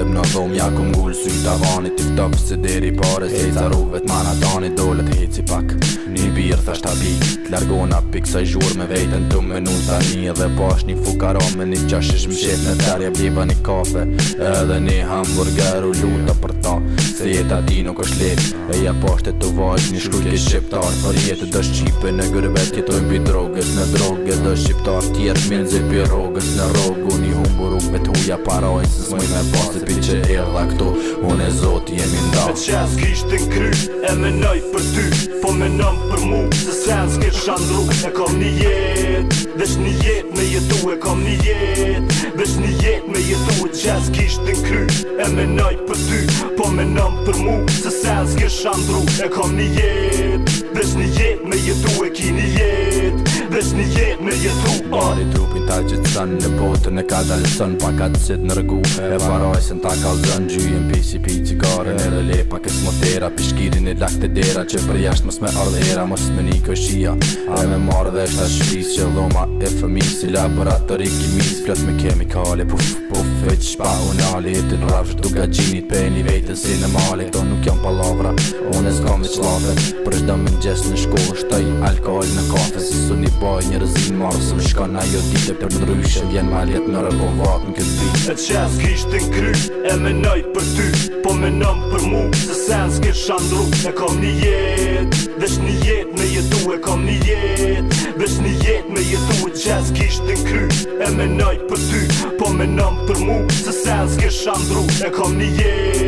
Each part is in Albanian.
Se në dhom ja ku m'gull Sy të avani Tip top se deri pare Se i zaruve t'manatani Dole t'heci pak Një birë thasht t'a bi T'largona pik sa i zhur me vejten Të më nun po sa një Edhe pash një fukara Me një qashish ish mshet Në tërja bjeba një kafe Edhe një hamburger u luta për ta Se jetë ati nuk është let E ja pash po të të vajsh një shkruj kje shqiptar Për jetë të shqipe në gërbet Kjetojnë pi drogës në drogë Dë shqiptar tjertë minë zipi rogës në rogë Unë i me të ja paroj Se s'moj me bose pi që erdha këtu Unë e zoti jemi ndo Me që s'kish të kry E me nëj për ty Po me nëm për mu Se se s'kish shandru E kom një jet Vesh një jet me jetu E kom një jet Vesh një jet me jetu Që s'kish të kry E me nëj për ty menëm për mu Se se s'ke shandru E kom një jet Vesh një jet me jetu E ki një jet Vesh një jet me jetu Pari trupin ta që të sanë Në botën e ka dalësën Pa ka të sitë në rëgu E paroj se në ta kalëzën Gjyën pisi pi cigare Në dhe lepa kës motera Pishkirin e lakte dera Që për jashtë mës me ardhera Mës me një këshia A me marë dhe shta shqis Që dhoma e fëmi, Si laboratori kimis Plot me kemikale Puf, puf, veç pa unali Të rafsh duka gjinit Pe një vetën si në mali Këto nuk janë palavra, unë e s'kam i qlave Për është shdo me gjesë në shko, shtoj alkohol në kafe Si su një boj një rëzin marë, su shka na jo dite Për në ryshe, vjen ma let në rëbo në këtë vit E që e s'kisht të kry, e me nëjt për ty Po me nëm për mu, se sen s'kisht shandru E kom një jet, vesh një jet me jetu E kom një jet, vesh një jet me jetu E që e të kry, e me nëjt për ty Po me nëm për mu, se sen s'kisht shandru E kom një jet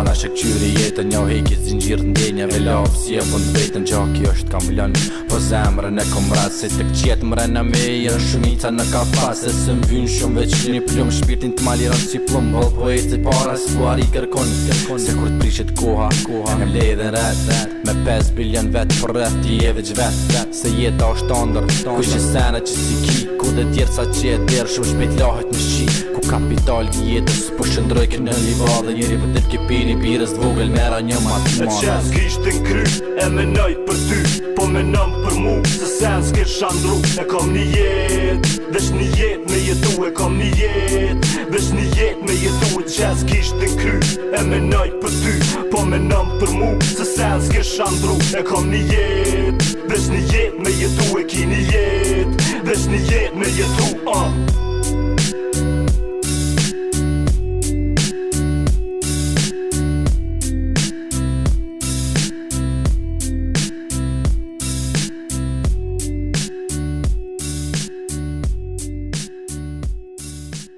Mana shë këqyri jetë njo hejki zingjirë në denje Vela opësi e fund vetën që aki është kam vëllon Po zemrën e kom ratë se të këqjetë mre në mejë Në shumica në ka fasë e së mbynë shumë veç një plumë Shpirtin të mali rëmë si plumë Po po e të para së po ari kërkon, Se kur të prishet koha, koha në lej dhe rëtë Me 5 bilion vetë për rëtë ti e veç vetë Se jeta është të Kuj Kështë e që si ki ku dhe tjerë sa që e derë Shumë shpejt lahët në shqit falë jetës Po shëndroj kë në njëri vëtër kë pini Birës dvogel mera një matë manës E qenë s'kisht të kry, e menoj për ty Po menëm për mu, se sen s'kir shandru E kom një jet, vesh një jetë me jetu E kom një jet, po vesh një jetë me jetu E qenë e menoj për ty Po menëm për mu, se sen s'kir kom një jetë, vesh një me jetu E ki